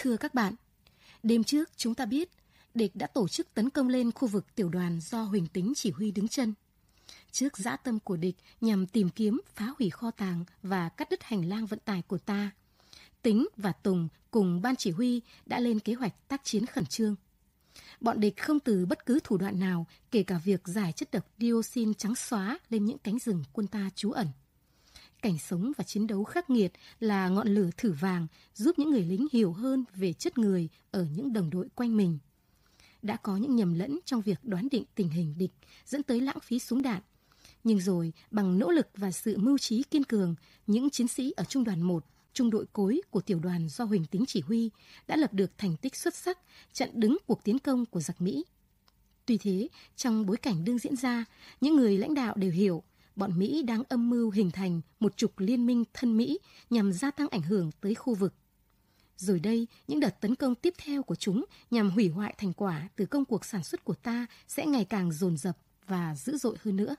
Thưa các bạn, đêm trước chúng ta biết địch đã tổ chức tấn công lên khu vực tiểu đoàn do Huỳnh Tính chỉ huy đứng chân. Trước dã tâm của địch nhằm tìm kiếm, phá hủy kho tàng và cắt đứt hành lang vận tải của ta, Tính và Tùng cùng ban chỉ huy đã lên kế hoạch tác chiến khẩn trương. Bọn địch không từ bất cứ thủ đoạn nào, kể cả việc giải chất độc dioxin trắng xóa lên những cánh rừng quân ta trú ẩn. Cảnh sống và chiến đấu khắc nghiệt là ngọn lửa thử vàng giúp những người lính hiểu hơn về chất người ở những đồng đội quanh mình. Đã có những nhầm lẫn trong việc đoán định tình hình địch dẫn tới lãng phí súng đạn. Nhưng rồi, bằng nỗ lực và sự mưu trí kiên cường, những chiến sĩ ở trung đoàn 1 trung đội cối của tiểu đoàn do Huỳnh Tính chỉ huy đã lập được thành tích xuất sắc chặn đứng cuộc tiến công của giặc Mỹ. Tuy thế, trong bối cảnh đương diễn ra, những người lãnh đạo đều hiểu bọn Mỹ đang âm mưu hình thành một trục liên minh thân Mỹ nhằm gia tăng ảnh hưởng tới khu vực. Rồi đây, những đợt tấn công tiếp theo của chúng nhằm hủy hoại thành quả từ công cuộc sản xuất của ta sẽ ngày càng dồn dập và dữ dội hơn nữa.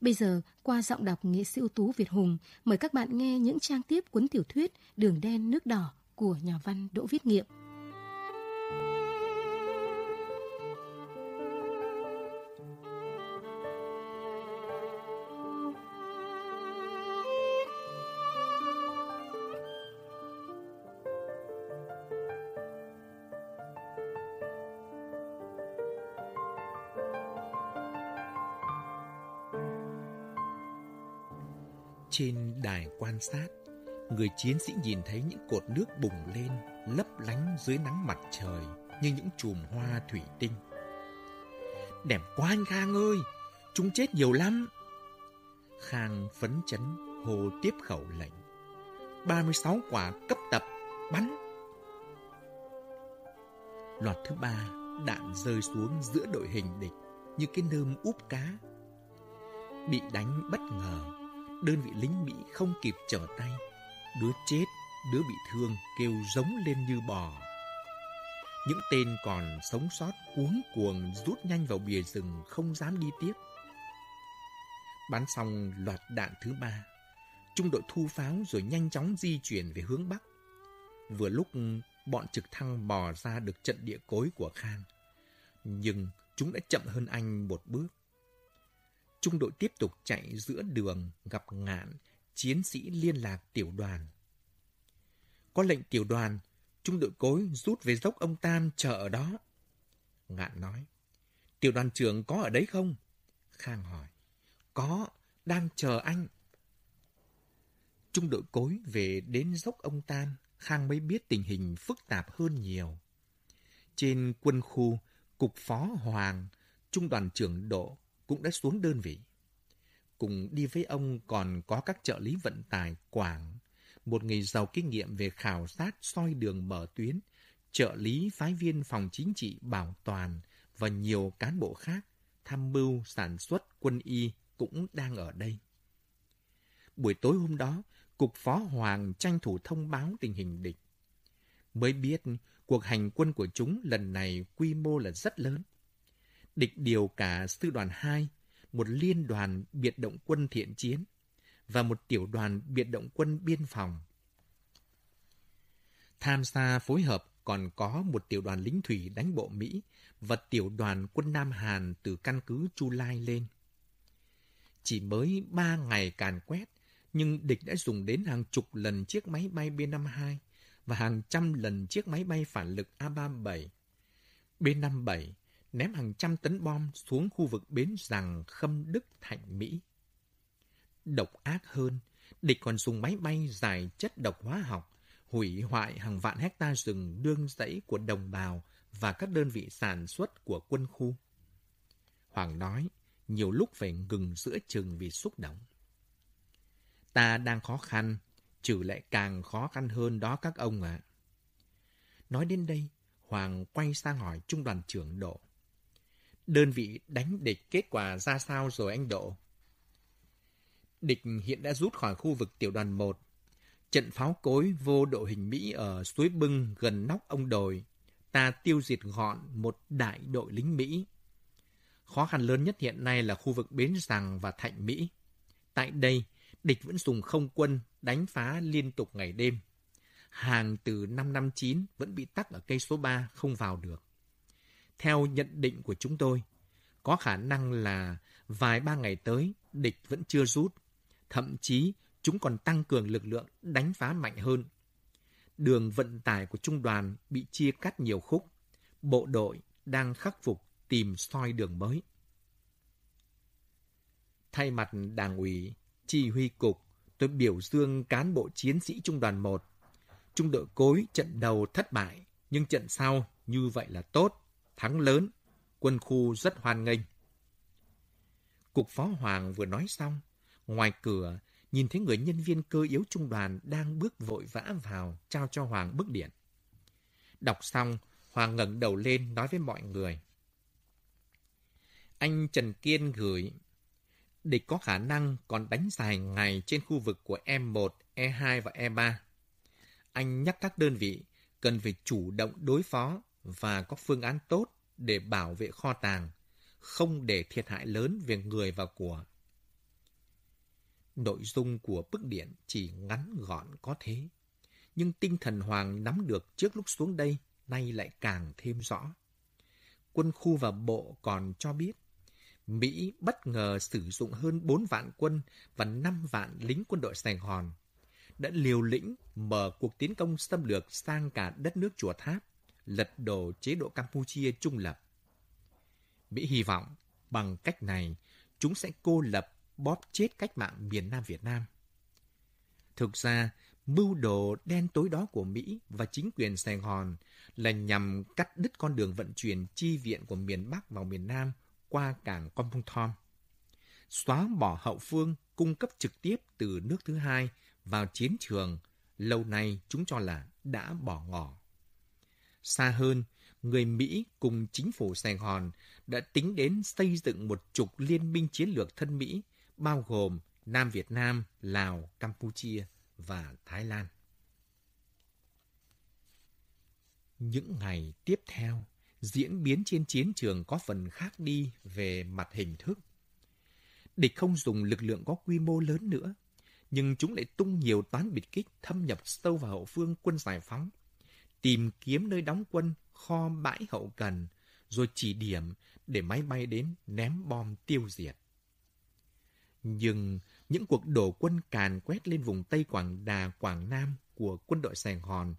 Bây giờ, qua giọng đọc nghệ sĩ ưu tú Việt Hùng, mời các bạn nghe những trang tiếp cuốn tiểu thuyết Đường đen nước đỏ của nhà văn Đỗ Viết Nghiệm. Trên đài quan sát, người chiến sĩ nhìn thấy những cột nước bùng lên, lấp lánh dưới nắng mặt trời như những chùm hoa thủy tinh. Đẹp quá anh Khang ơi, chúng chết nhiều lắm. Khang phấn chấn hồ tiếp khẩu lệnh. 36 quả cấp tập, bắn. Loạt thứ ba, đạn rơi xuống giữa đội hình địch như cái nơm úp cá. Bị đánh bất ngờ, đơn vị lính Mỹ không kịp trở tay. Đứa chết, đứa bị thương kêu giống lên như bò. Những tên còn sống sót cuống cuồng rút nhanh vào bìa rừng không dám đi tiếp. Bắn xong loạt đạn thứ ba, trung đội thu pháo rồi nhanh chóng di chuyển về hướng Bắc. Vừa lúc bọn trực thăng bò ra được trận địa cối của Khang. Nhưng chúng đã chậm hơn anh một bước trung đội tiếp tục chạy giữa đường gặp ngạn, chiến sĩ liên lạc tiểu đoàn. Có lệnh tiểu đoàn, trung đội cối rút về dốc ông Tam chờ ở đó. Ngạn nói, tiểu đoàn trưởng có ở đấy không? Khang hỏi, có, đang chờ anh. Trung đội cối về đến dốc ông Tam, Khang mới biết tình hình phức tạp hơn nhiều. Trên quân khu, cục phó Hoàng, trung đoàn trưởng Độ cũng đã xuống đơn vị. Cùng đi với ông còn có các trợ lý vận tải Quảng, một người giàu kinh nghiệm về khảo sát soi đường mở tuyến, trợ lý phái viên phòng chính trị bảo toàn và nhiều cán bộ khác tham mưu sản xuất quân y cũng đang ở đây. Buổi tối hôm đó, Cục Phó Hoàng tranh thủ thông báo tình hình địch. Mới biết cuộc hành quân của chúng lần này quy mô là rất lớn địch điều cả sư đoàn 2, một liên đoàn biệt động quân thiện chiến và một tiểu đoàn biệt động quân biên phòng. Tham gia phối hợp còn có một tiểu đoàn lính thủy đánh bộ Mỹ và tiểu đoàn quân Nam Hàn từ căn cứ Chu Lai lên. Chỉ mới ba ngày càn quét, nhưng địch đã dùng đến hàng chục lần chiếc máy bay B-52 và hàng trăm lần chiếc máy bay phản lực A-37. B-57 ném hàng trăm tấn bom xuống khu vực bến rằng Khâm Đức Thạnh Mỹ. Độc ác hơn, địch còn dùng máy bay giải chất độc hóa học, hủy hoại hàng vạn hecta rừng đương rẫy của đồng bào và các đơn vị sản xuất của quân khu. Hoàng nói, nhiều lúc phải ngừng giữa chừng vì xúc động. Ta đang khó khăn, trừ lại càng khó khăn hơn đó các ông ạ. Nói đến đây, Hoàng quay sang hỏi trung đoàn trưởng Độ. Đơn vị đánh địch kết quả ra sao rồi anh Độ? Địch hiện đã rút khỏi khu vực tiểu đoàn 1. Trận pháo cối vô đội hình Mỹ ở suối bưng gần nóc ông đồi. Ta tiêu diệt gọn một đại đội lính Mỹ. Khó khăn lớn nhất hiện nay là khu vực Bến giàng và Thạnh Mỹ. Tại đây, địch vẫn dùng không quân đánh phá liên tục ngày đêm. hàng từ 559 vẫn bị tắc ở cây số 3 không vào được. Theo nhận định của chúng tôi, có khả năng là vài ba ngày tới địch vẫn chưa rút, thậm chí chúng còn tăng cường lực lượng đánh phá mạnh hơn. Đường vận tải của trung đoàn bị chia cắt nhiều khúc, bộ đội đang khắc phục tìm soi đường mới. Thay mặt đảng ủy, chỉ huy cục, tôi biểu dương cán bộ chiến sĩ trung đoàn 1. Trung đội cối trận đầu thất bại, nhưng trận sau như vậy là tốt, thắng lớn, quân khu rất hoan nghênh. Cục Phó Hoàng vừa nói xong, ngoài cửa nhìn thấy người nhân viên cơ yếu trung đoàn đang bước vội vã vào trao cho Hoàng bức điện. Đọc xong, Hoàng ngẩng đầu lên nói với mọi người. Anh Trần Kiên gửi địch có khả năng còn đánh dài ngày trên khu vực của E1, E2 và E3. Anh nhắc các đơn vị cần phải chủ động đối phó và có phương án tốt để bảo vệ kho tàng, không để thiệt hại lớn về người và của. Nội dung của bức điện chỉ ngắn gọn có thế, nhưng tinh thần Hoàng nắm được trước lúc xuống đây nay lại càng thêm rõ. Quân khu và bộ còn cho biết Mỹ bất ngờ sử dụng hơn 4 vạn quân và 5 vạn lính quân đội Sài Gòn, đã liều lĩnh mở cuộc tiến công xâm lược sang cả đất nước Chùa Tháp, lật đổ chế độ Campuchia trung lập. Mỹ hy vọng bằng cách này chúng sẽ cô lập bóp chết cách mạng miền Nam Việt Nam. Thực ra, mưu đồ đen tối đó của Mỹ và chính quyền Sài Gòn là nhằm cắt đứt con đường vận chuyển chi viện của miền Bắc vào miền Nam qua cảng Kompong Thom. Xóa bỏ hậu phương cung cấp trực tiếp từ nước thứ hai vào chiến trường, lâu nay chúng cho là đã bỏ ngỏ. Xa hơn, người Mỹ cùng chính phủ Sài Gòn đã tính đến xây dựng một trục liên minh chiến lược thân Mỹ, bao gồm Nam Việt Nam, Lào, Campuchia và Thái Lan. Những ngày tiếp theo, diễn biến trên chiến trường có phần khác đi về mặt hình thức. Địch không dùng lực lượng có quy mô lớn nữa, nhưng chúng lại tung nhiều toán biệt kích thâm nhập sâu vào hậu phương quân giải phóng, tìm kiếm nơi đóng quân, kho bãi hậu cần, rồi chỉ điểm để máy bay đến ném bom tiêu diệt. Nhưng những cuộc đổ quân càn quét lên vùng Tây Quảng Đà, Quảng Nam của quân đội Sài Gòn,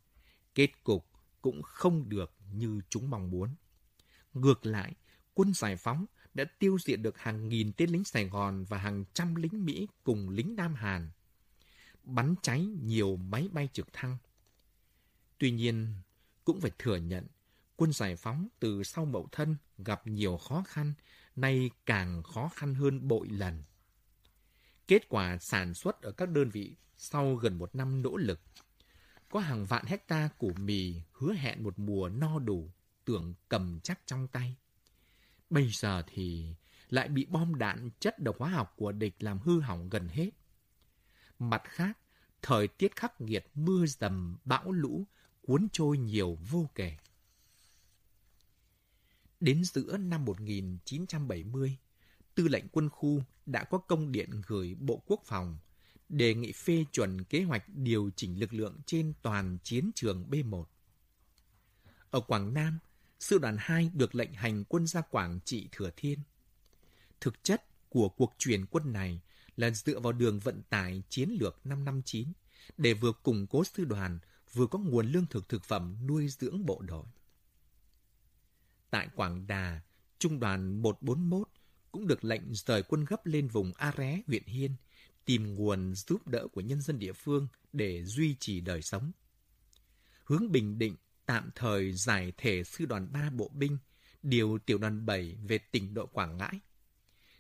kết cục cũng không được như chúng mong muốn. Ngược lại, quân giải phóng đã tiêu diệt được hàng nghìn tên lính Sài Gòn và hàng trăm lính Mỹ cùng lính Nam Hàn. Bắn cháy nhiều máy bay trực thăng. Tuy nhiên, cũng phải thừa nhận, quân giải phóng từ sau mậu thân gặp nhiều khó khăn, nay càng khó khăn hơn bội lần. Kết quả sản xuất ở các đơn vị sau gần một năm nỗ lực có hàng vạn hecta củ mì hứa hẹn một mùa no đủ, tưởng cầm chắc trong tay. Bây giờ thì lại bị bom đạn chất độc hóa học của địch làm hư hỏng gần hết. Mặt khác, thời tiết khắc nghiệt mưa dầm, bão lũ cuốn trôi nhiều vô kể. Đến giữa năm 1970, Tư lệnh quân khu đã có công điện gửi Bộ Quốc phòng đề nghị phê chuẩn kế hoạch điều chỉnh lực lượng trên toàn chiến trường B1. Ở Quảng Nam, Sư đoàn 2 được lệnh hành quân ra Quảng Trị Thừa Thiên. Thực chất của cuộc chuyển quân này là dựa vào đường vận tải chiến lược 559 để vừa củng cố sư đoàn, vừa có nguồn lương thực thực phẩm nuôi dưỡng bộ đội. Tại Quảng Đà, Trung đoàn 141 cũng được lệnh rời quân gấp lên vùng A Ré, huyện Hiên – tìm nguồn giúp đỡ của nhân dân địa phương để duy trì đời sống. Hướng Bình Định tạm thời giải thể sư đoàn 3 bộ binh, điều tiểu đoàn 7 về tỉnh đội Quảng Ngãi,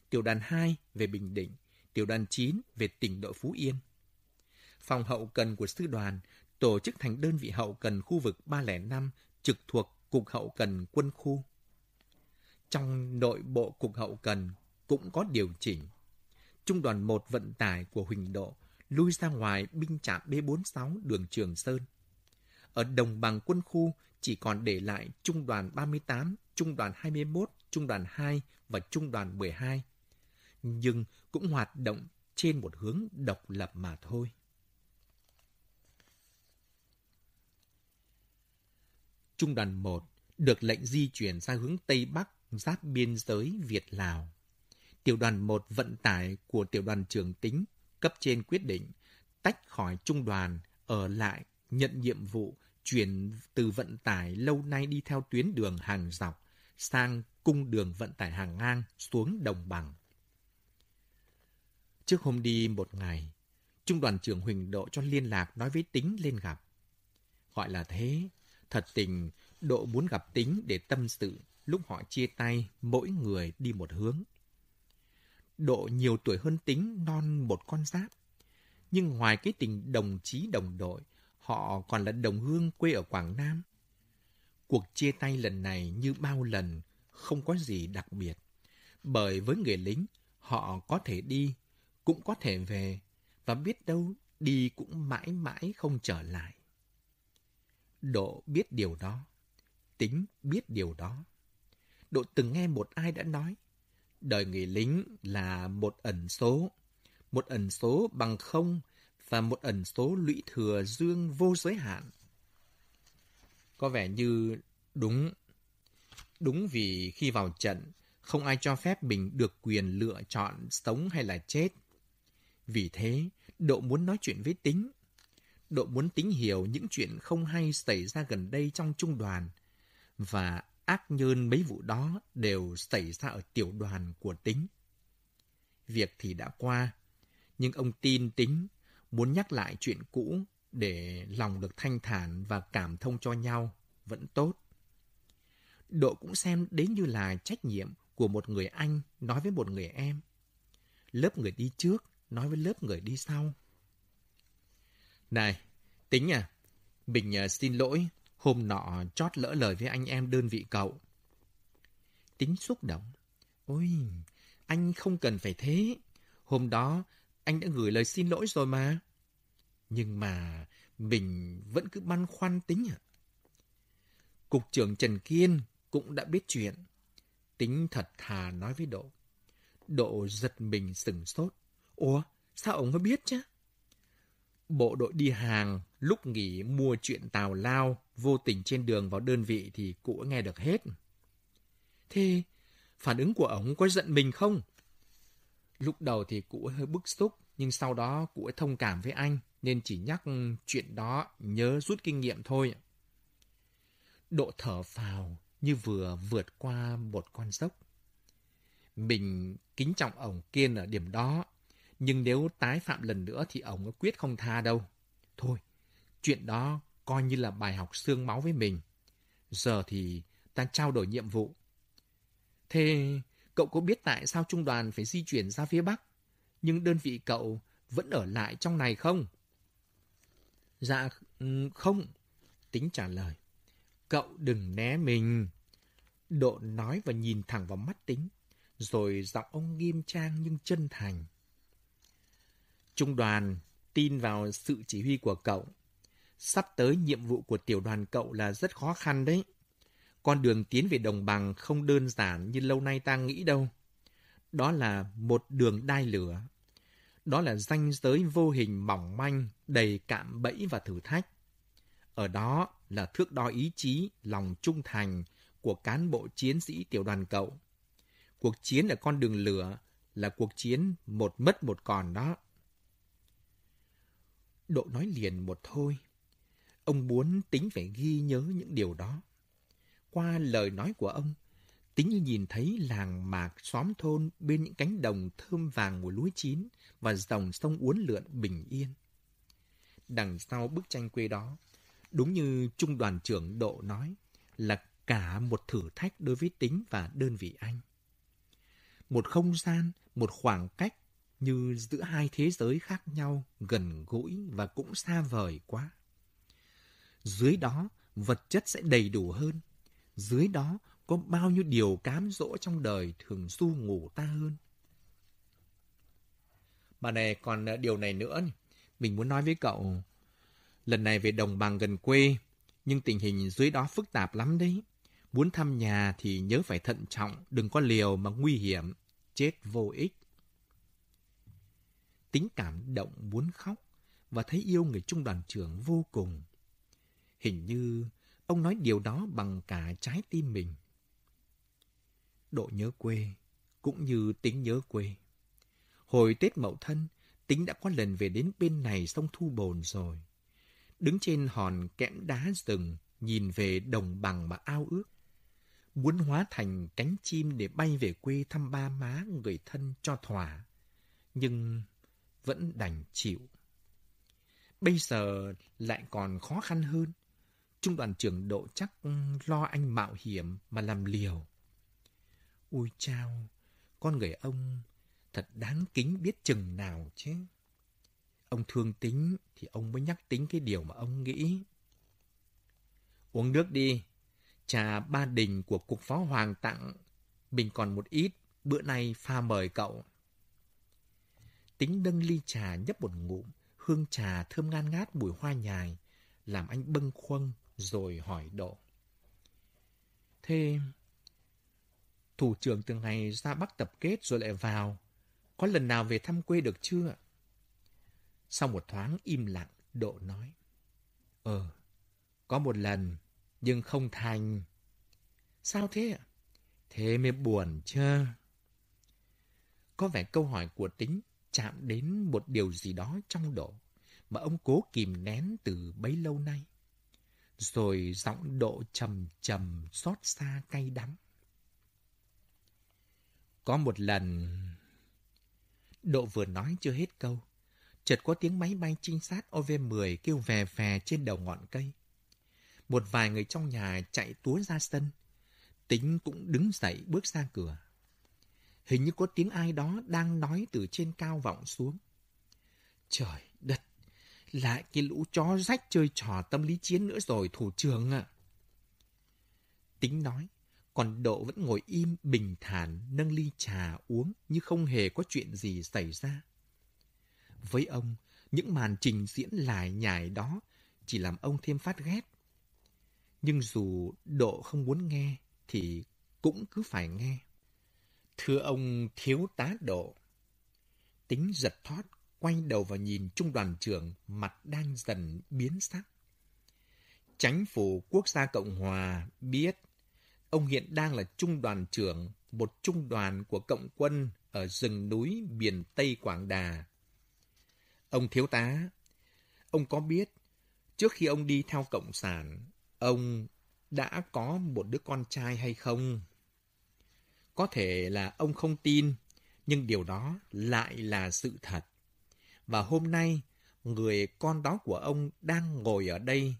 tiểu đoàn 2 về Bình Định, tiểu đoàn 9 về tỉnh đội Phú Yên. Phòng hậu cần của sư đoàn tổ chức thành đơn vị hậu cần khu vực 305 trực thuộc Cục Hậu cần Quân khu. Trong nội bộ Cục Hậu cần cũng có điều chỉnh Trung đoàn 1 vận tải của Huỳnh Độ lui ra ngoài binh trạm B46 đường Trường Sơn. Ở đồng bằng quân khu chỉ còn để lại Trung đoàn 38, Trung đoàn 21, Trung đoàn 2 và Trung đoàn 12. Nhưng cũng hoạt động trên một hướng độc lập mà thôi. Trung đoàn 1 được lệnh di chuyển ra hướng Tây Bắc giáp biên giới Việt-Lào. Tiểu đoàn 1 vận tải của tiểu đoàn trưởng tính cấp trên quyết định tách khỏi trung đoàn ở lại nhận nhiệm vụ chuyển từ vận tải lâu nay đi theo tuyến đường hàng dọc sang cung đường vận tải hàng ngang xuống đồng bằng. Trước hôm đi một ngày, Trung đoàn trưởng Huỳnh Độ cho liên lạc nói với Tính lên gặp. Gọi là thế, thật tình Độ muốn gặp Tính để tâm sự lúc họ chia tay mỗi người đi một hướng. Độ nhiều tuổi hơn Tính non một con giáp. Nhưng ngoài cái tình đồng chí đồng đội, họ còn là đồng hương quê ở Quảng Nam. Cuộc chia tay lần này như bao lần, không có gì đặc biệt. Bởi với người lính, họ có thể đi, cũng có thể về, và biết đâu đi cũng mãi mãi không trở lại. Độ biết điều đó, tính biết điều đó. Độ từng nghe một ai đã nói, đời người lính là một ẩn số, một ẩn số bằng không và một ẩn số lũy thừa dương vô giới hạn. Có vẻ như đúng. Đúng vì khi vào trận, không ai cho phép mình được quyền lựa chọn sống hay là chết. Vì thế, Độ muốn nói chuyện với Tính. Độ muốn Tính hiểu những chuyện không hay xảy ra gần đây trong trung đoàn. Và ác nhơn mấy vụ đó đều xảy ra ở tiểu đoàn của Tính. Việc thì đã qua, nhưng ông tin Tính muốn nhắc lại chuyện cũ để lòng được thanh thản và cảm thông cho nhau vẫn tốt. Độ cũng xem đến như là trách nhiệm của một người anh nói với một người em. Lớp người đi trước nói với lớp người đi sau. Này, tính à, mình ờ, xin lỗi, hôm nọ chót lỡ lời với anh em đơn vị cậu. Tính xúc động. Ôi, anh không cần phải thế. Hôm đó, anh đã gửi lời xin lỗi rồi mà. Nhưng mà mình vẫn cứ băn khoăn tính à. Cục trưởng Trần Kiên cũng đã biết chuyện. Tính thật thà nói với Độ. Độ giật mình sừng sốt. Ủa, sao ông có biết chứ? Bộ đội đi hàng, lúc nghỉ mua chuyện tào lao, vô tình trên đường vào đơn vị thì cụ nghe được hết. Thế, phản ứng của ông có giận mình không? Lúc đầu thì cụ hơi bức xúc, nhưng sau đó cụ ấy thông cảm với anh, nên chỉ nhắc chuyện đó nhớ rút kinh nghiệm thôi. Độ thở phào như vừa vượt qua một con dốc. Mình kính trọng ông Kiên ở điểm đó, nhưng nếu tái phạm lần nữa thì ông quyết không tha đâu. Thôi, chuyện đó coi như là bài học xương máu với mình. Giờ thì ta trao đổi nhiệm vụ. Thế cậu có biết tại sao trung đoàn phải di chuyển ra phía Bắc, nhưng đơn vị cậu vẫn ở lại trong này không? Dạ, ừ, không. Tính trả lời. Cậu đừng né mình. Độ nói và nhìn thẳng vào mắt tính, rồi giọng ông nghiêm trang nhưng chân thành. Trung đoàn tin vào sự chỉ huy của cậu. Sắp tới nhiệm vụ của tiểu đoàn cậu là rất khó khăn đấy. Con đường tiến về đồng bằng không đơn giản như lâu nay ta nghĩ đâu. Đó là một đường đai lửa. Đó là ranh giới vô hình mỏng manh, đầy cạm bẫy và thử thách. Ở đó là thước đo ý chí, lòng trung thành của cán bộ chiến sĩ tiểu đoàn cậu. Cuộc chiến ở con đường lửa là cuộc chiến một mất một còn đó. Độ nói liền một thôi. Ông muốn tính phải ghi nhớ những điều đó. Qua lời nói của ông, tính như nhìn thấy làng mạc xóm thôn bên những cánh đồng thơm vàng của lúa chín và dòng sông uốn lượn bình yên. Đằng sau bức tranh quê đó, đúng như trung đoàn trưởng Độ nói, là cả một thử thách đối với tính và đơn vị anh. Một không gian, một khoảng cách như giữa hai thế giới khác nhau, gần gũi và cũng xa vời quá. Dưới đó, vật chất sẽ đầy đủ hơn. Dưới đó, có bao nhiêu điều cám dỗ trong đời thường du ngủ ta hơn. mà này còn ờ, điều này nữa, mình muốn nói với cậu. Lần này về đồng bằng gần quê, nhưng tình hình dưới đó phức tạp lắm đấy. Muốn thăm nhà thì nhớ phải thận trọng, đừng có liều mà nguy hiểm, chết vô ích tính cảm động muốn khóc và thấy yêu người trung đoàn trưởng vô cùng. Hình như Ông nói điều đó bằng cả trái tim mình. Độ nhớ quê, cũng như tính nhớ quê. Hồi Tết Mậu Thân, tính đã có lần về đến bên này sông Thu Bồn rồi. Đứng trên hòn kẽm đá rừng, nhìn về đồng bằng mà ao ước. Muốn hóa thành cánh chim để bay về quê thăm ba má người thân cho thỏa. Nhưng vẫn đành chịu. Bây giờ lại còn khó khăn hơn. Trung đoàn trưởng độ chắc lo anh mạo hiểm mà làm liều. Ôi chao, con người ông thật đáng kính biết chừng nào chứ. Ông thương tính thì ông mới nhắc tính cái điều mà ông nghĩ. Uống nước đi. Trà ba đình của cục phó hoàng tặng. Mình còn một ít, bữa nay pha mời cậu. Tính nâng ly trà nhấp một ngụm, hương trà thơm ngan ngát mùi hoa nhài, làm anh bâng khuâng rồi hỏi độ. Thế, thủ trưởng từ ngày ra Bắc tập kết rồi lại vào, có lần nào về thăm quê được chưa? Sau một thoáng im lặng, Độ nói. Ờ, có một lần, nhưng không thành. Sao thế ạ? Thế mới buồn chứ. Có vẻ câu hỏi của tính chạm đến một điều gì đó trong Độ mà ông cố kìm nén từ bấy lâu nay. Rồi giọng Độ trầm trầm xót xa cay đắng. Có một lần... Độ vừa nói chưa hết câu. Chợt có tiếng máy bay trinh sát OV-10 kêu về vè trên đầu ngọn cây. Một vài người trong nhà chạy túa ra sân. Tính cũng đứng dậy bước ra cửa. Hình như có tiếng ai đó đang nói từ trên cao vọng xuống. Trời đất, lại cái lũ chó rách chơi trò tâm lý chiến nữa rồi thủ trưởng ạ. Tính nói, còn Độ vẫn ngồi im bình thản nâng ly trà uống như không hề có chuyện gì xảy ra. Với ông, những màn trình diễn lải nhải đó chỉ làm ông thêm phát ghét. Nhưng dù Độ không muốn nghe, thì cũng cứ phải nghe. Thưa ông thiếu tá Độ, tính giật thoát, quay đầu vào nhìn trung đoàn trưởng mặt đang dần biến sắc. Chánh phủ quốc gia Cộng Hòa biết ông hiện đang là trung đoàn trưởng một trung đoàn của cộng quân ở rừng núi miền Tây Quảng Đà. Ông thiếu tá, ông có biết trước khi ông đi theo Cộng sản, ông đã có một đứa con trai hay không? Có thể là ông không tin, nhưng điều đó lại là sự thật. Và hôm nay, người con đó của ông đang ngồi ở đây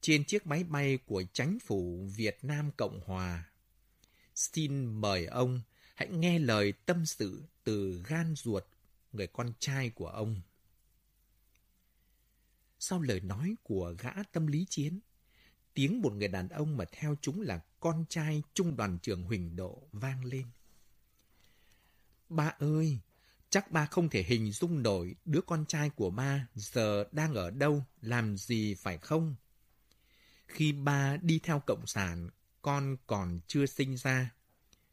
trên chiếc máy bay của chính phủ Việt Nam Cộng Hòa. Xin mời ông hãy nghe lời tâm sự từ gan ruột người con trai của ông. Sau lời nói của gã tâm lý chiến, tiếng một người đàn ông mà theo chúng là con trai trung đoàn trưởng Huỳnh Độ vang lên. Ba ơi, chắc ba không thể hình dung nổi đứa con trai của ba giờ đang ở đâu, làm gì phải không? Khi ba đi theo Cộng sản, con còn chưa sinh ra.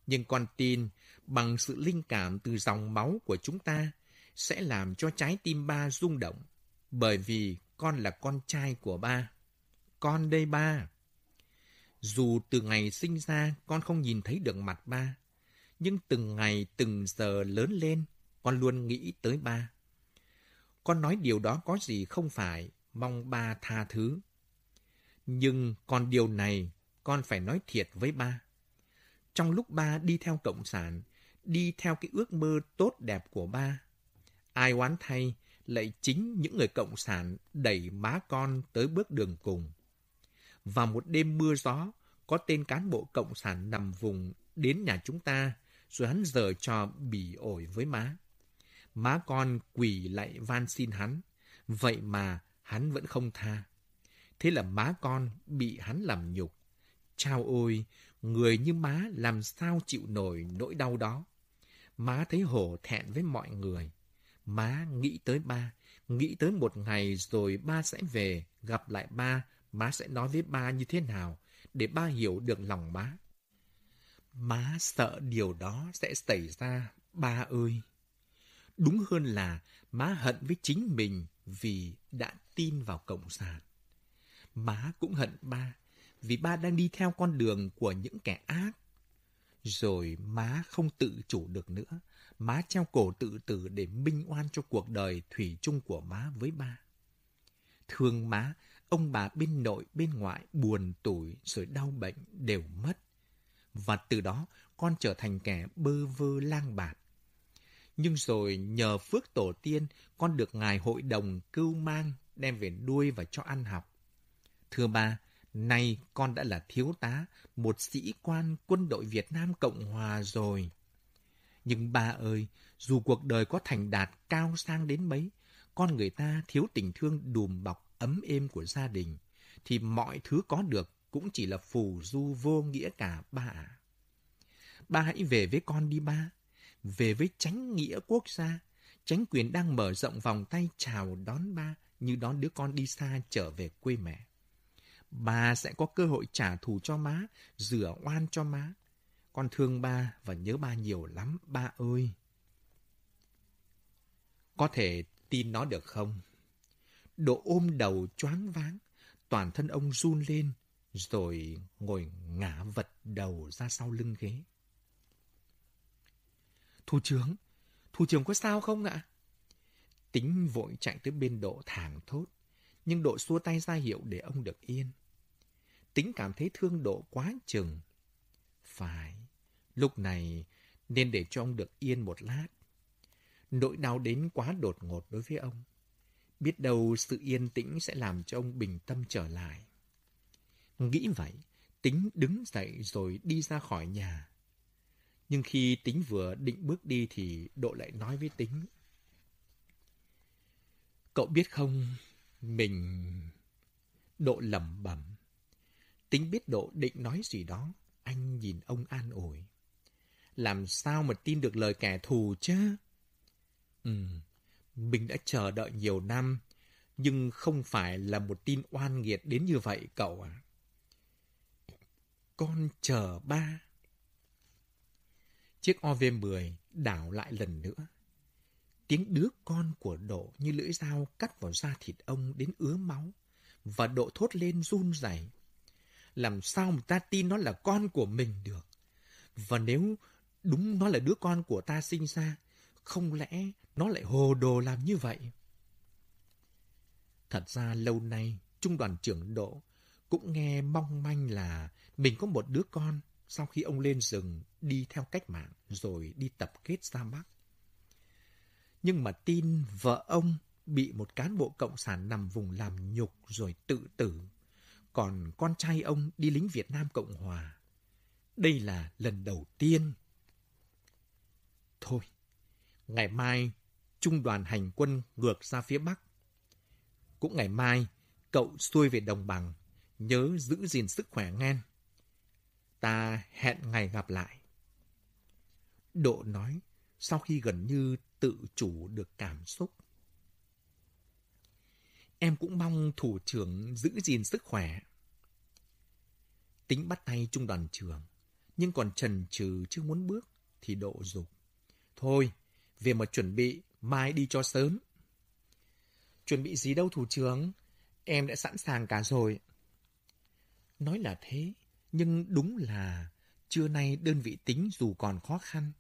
Nhưng con tin bằng sự linh cảm từ dòng máu của chúng ta sẽ làm cho trái tim ba rung động. Bởi vì con là con trai của ba. Con đây ba. Dù từ ngày sinh ra con không nhìn thấy được mặt ba, nhưng từng ngày từng giờ lớn lên, con luôn nghĩ tới ba. Con nói điều đó có gì không phải, mong ba tha thứ. Nhưng còn điều này, con phải nói thiệt với ba. Trong lúc ba đi theo Cộng sản, đi theo cái ước mơ tốt đẹp của ba, ai oán thay lại chính những người cộng sản đẩy má con tới bước đường cùng. Vào một đêm mưa gió, có tên cán bộ cộng sản nằm vùng đến nhà chúng ta, rồi hắn giờ cho bỉ ổi với má. Má con quỳ lại van xin hắn, vậy mà hắn vẫn không tha. Thế là má con bị hắn làm nhục. Chao ôi, người như má làm sao chịu nổi nỗi đau đó. Má thấy hổ thẹn với mọi người. Má nghĩ tới ba, nghĩ tới một ngày rồi ba sẽ về, gặp lại ba, má sẽ nói với ba như thế nào, để ba hiểu được lòng má. Má sợ điều đó sẽ xảy ra, ba ơi. Đúng hơn là má hận với chính mình vì đã tin vào Cộng sản. Má cũng hận ba vì ba đang đi theo con đường của những kẻ ác. Rồi má không tự chủ được nữa. Má treo cổ tự tử để minh oan cho cuộc đời thủy chung của má với ba. Thương má, ông bà bên nội bên ngoại buồn tủi rồi đau bệnh đều mất. Và từ đó con trở thành kẻ bơ vơ lang bạt. Nhưng rồi nhờ phước tổ tiên, con được ngài hội đồng cưu mang, đem về nuôi và cho ăn học. Thưa ba, nay con đã là thiếu tá, một sĩ quan quân đội Việt Nam Cộng Hòa rồi. Nhưng ba ơi, dù cuộc đời có thành đạt cao sang đến mấy, con người ta thiếu tình thương đùm bọc ấm êm của gia đình, thì mọi thứ có được cũng chỉ là phù du vô nghĩa cả ba ạ. Ba hãy về với con đi ba, về với chánh nghĩa quốc gia, chánh quyền đang mở rộng vòng tay chào đón ba như đón đứa con đi xa trở về quê mẹ. Ba sẽ có cơ hội trả thù cho má, rửa oan cho má. Con thương ba và nhớ ba nhiều lắm, ba ơi. Có thể tin nó được không? Độ ôm đầu choáng váng, toàn thân ông run lên, rồi ngồi ngã vật đầu ra sau lưng ghế. Thủ trưởng, thủ trưởng có sao không ạ? Tính vội chạy tới bên độ thảng thốt, nhưng độ xua tay ra hiệu để ông được yên. Tính cảm thấy thương độ quá chừng. Phải, lúc này nên để cho ông được yên một lát. Nỗi đau đến quá đột ngột đối với ông. Biết đâu sự yên tĩnh sẽ làm cho ông bình tâm trở lại. Nghĩ vậy, tính đứng dậy rồi đi ra khỏi nhà. Nhưng khi tính vừa định bước đi thì Độ lại nói với tính. Cậu biết không, mình... Độ lẩm bẩm. Tính biết Độ định nói gì đó, anh nhìn ông an ủi. Làm sao mà tin được lời kẻ thù chứ? Ừ, mình đã chờ đợi nhiều năm, nhưng không phải là một tin oan nghiệt đến như vậy cậu à. Con chờ ba. Chiếc OV-10 đảo lại lần nữa. Tiếng đứa con của Độ như lưỡi dao cắt vào da thịt ông đến ứa máu. Và Độ thốt lên run rẩy. Làm sao mà ta tin nó là con của mình được? Và nếu đúng nó là đứa con của ta sinh ra, không lẽ nó lại hồ đồ làm như vậy? Thật ra lâu nay, Trung đoàn trưởng Độ cũng nghe mong manh là mình có một đứa con sau khi ông lên rừng đi theo cách mạng rồi đi tập kết ra Bắc. Nhưng mà tin vợ ông bị một cán bộ cộng sản nằm vùng làm nhục rồi tự tử, còn con trai ông đi lính Việt Nam Cộng Hòa. Đây là lần đầu tiên. Thôi, ngày mai trung đoàn hành quân ngược ra phía Bắc. Cũng ngày mai, cậu xuôi về đồng bằng, nhớ giữ gìn sức khỏe ngang. Ta hẹn ngày gặp lại. Độ nói, sau khi gần như tự chủ được cảm xúc. Em cũng mong thủ trưởng giữ gìn sức khỏe. Tính bắt tay trung đoàn trưởng nhưng còn trần trừ chưa muốn bước thì độ dục. Thôi, về mà chuẩn bị, mai đi cho sớm. Chuẩn bị gì đâu thủ trưởng, em đã sẵn sàng cả rồi. Nói là thế, nhưng đúng là trưa nay đơn vị tính dù còn khó khăn,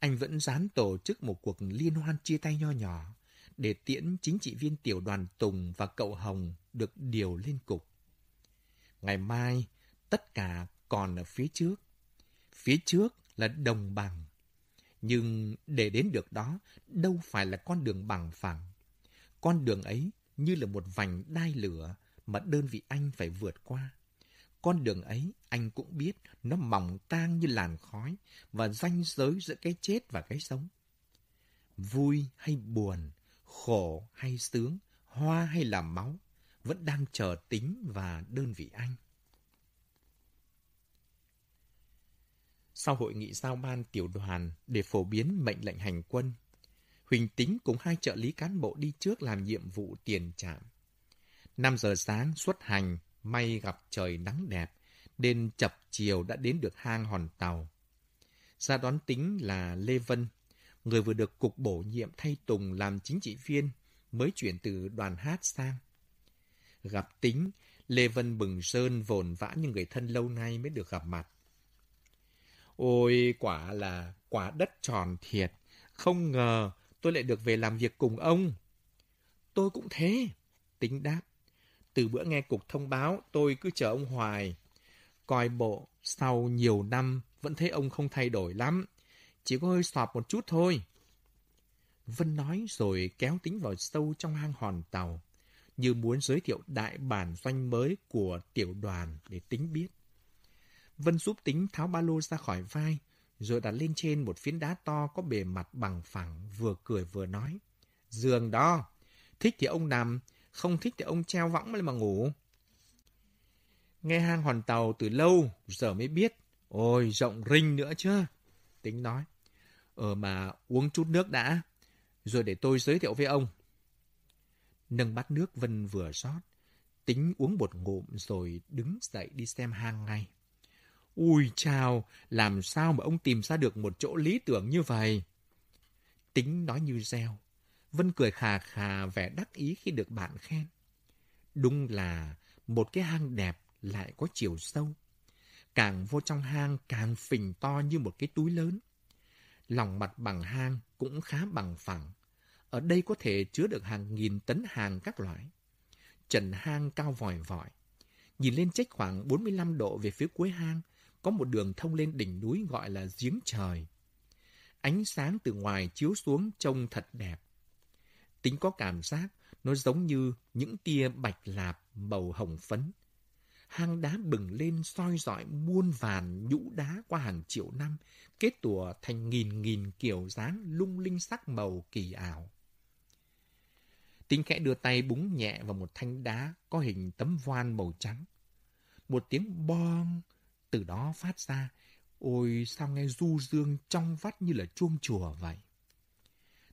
anh vẫn dám tổ chức một cuộc liên hoan chia tay nho nhỏ để tiễn chính trị viên tiểu đoàn Tùng và cậu Hồng được điều lên cục. Ngày mai, tất cả còn ở phía trước. Phía trước là đồng bằng. Nhưng để đến được đó, đâu phải là con đường bằng phẳng. Con đường ấy như là một vành đai lửa mà đơn vị anh phải vượt qua. Con đường ấy anh cũng biết nó mỏng tang như làn khói và ranh giới giữa cái chết và cái sống. Vui hay buồn, khổ hay sướng, hoa hay làm máu vẫn đang chờ tính và đơn vị anh. Sau hội nghị giao ban tiểu đoàn để phổ biến mệnh lệnh hành quân, Huỳnh Tính cùng hai trợ lý cán bộ đi trước làm nhiệm vụ tiền trạm. 5 giờ sáng xuất hành May gặp trời nắng đẹp, nên chập chiều đã đến được hang hòn tàu. Ra đón tính là Lê Vân, người vừa được cục bổ nhiệm thay Tùng làm chính trị viên, mới chuyển từ đoàn hát sang. Gặp tính, Lê Vân bừng sơn vồn vã như người thân lâu nay mới được gặp mặt. Ôi, quả là quả đất tròn thiệt. Không ngờ tôi lại được về làm việc cùng ông. Tôi cũng thế. Tính đáp. Từ bữa nghe cục thông báo, tôi cứ chờ ông hoài. Coi bộ, sau nhiều năm, vẫn thấy ông không thay đổi lắm. Chỉ có hơi sọp một chút thôi. Vân nói rồi kéo tính vào sâu trong hang hòn tàu, như muốn giới thiệu đại bản doanh mới của tiểu đoàn để tính biết. Vân giúp tính tháo ba lô ra khỏi vai, rồi đặt lên trên một phiến đá to có bề mặt bằng phẳng, vừa cười vừa nói. Giường đó, thích thì ông nằm, không thích thì ông treo võng lên mà ngủ. Nghe hang hòn tàu từ lâu, giờ mới biết. Ôi, rộng rinh nữa chứ. Tính nói. Ờ mà uống chút nước đã, rồi để tôi giới thiệu với ông. Nâng bát nước Vân vừa rót, tính uống một ngụm rồi đứng dậy đi xem hang ngay. Ui chào, làm sao mà ông tìm ra được một chỗ lý tưởng như vậy? Tính nói như reo. Vân cười khà khà vẻ đắc ý khi được bạn khen. Đúng là một cái hang đẹp lại có chiều sâu. Càng vô trong hang càng phình to như một cái túi lớn. Lòng mặt bằng hang cũng khá bằng phẳng. Ở đây có thể chứa được hàng nghìn tấn hàng các loại. Trần hang cao vòi vòi. Nhìn lên trách khoảng 45 độ về phía cuối hang, có một đường thông lên đỉnh núi gọi là giếng trời. Ánh sáng từ ngoài chiếu xuống trông thật đẹp. Tính có cảm giác nó giống như những tia bạch lạp màu hồng phấn. Hang đá bừng lên soi dọi muôn vàn nhũ đá qua hàng triệu năm, kết tủa thành nghìn nghìn kiểu dáng lung linh sắc màu kỳ ảo. Tính khẽ đưa tay búng nhẹ vào một thanh đá có hình tấm voan màu trắng. Một tiếng bong từ đó phát ra. Ôi sao nghe du dương trong vắt như là chuông chùa vậy.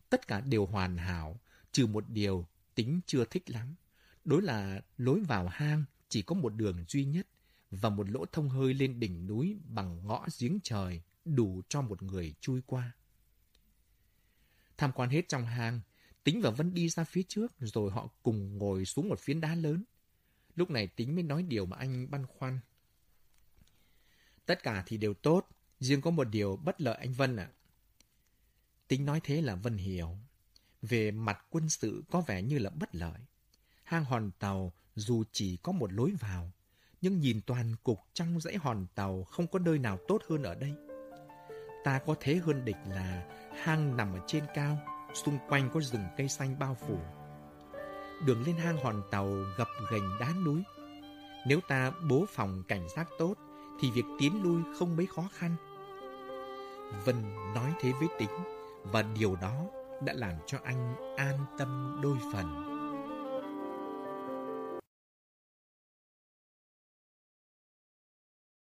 Tất cả đều hoàn hảo, trừ một điều tính chưa thích lắm. Đối là lối vào hang chỉ có một đường duy nhất và một lỗ thông hơi lên đỉnh núi bằng ngõ giếng trời đủ cho một người chui qua. Tham quan hết trong hang, Tính và Vân đi ra phía trước rồi họ cùng ngồi xuống một phiến đá lớn. Lúc này Tính mới nói điều mà anh băn khoăn. Tất cả thì đều tốt, riêng có một điều bất lợi anh Vân ạ. Tính nói thế là Vân hiểu. Về mặt quân sự có vẻ như là bất lợi. Hang hòn tàu dù chỉ có một lối vào, nhưng nhìn toàn cục trong dãy hòn tàu không có nơi nào tốt hơn ở đây. Ta có thế hơn địch là hang nằm ở trên cao, xung quanh có rừng cây xanh bao phủ. Đường lên hang hòn tàu gập ghềnh đá núi. Nếu ta bố phòng cảnh giác tốt, thì việc tiến lui không mấy khó khăn. Vân nói thế với tính, và điều đó đã làm cho anh an tâm đôi phần.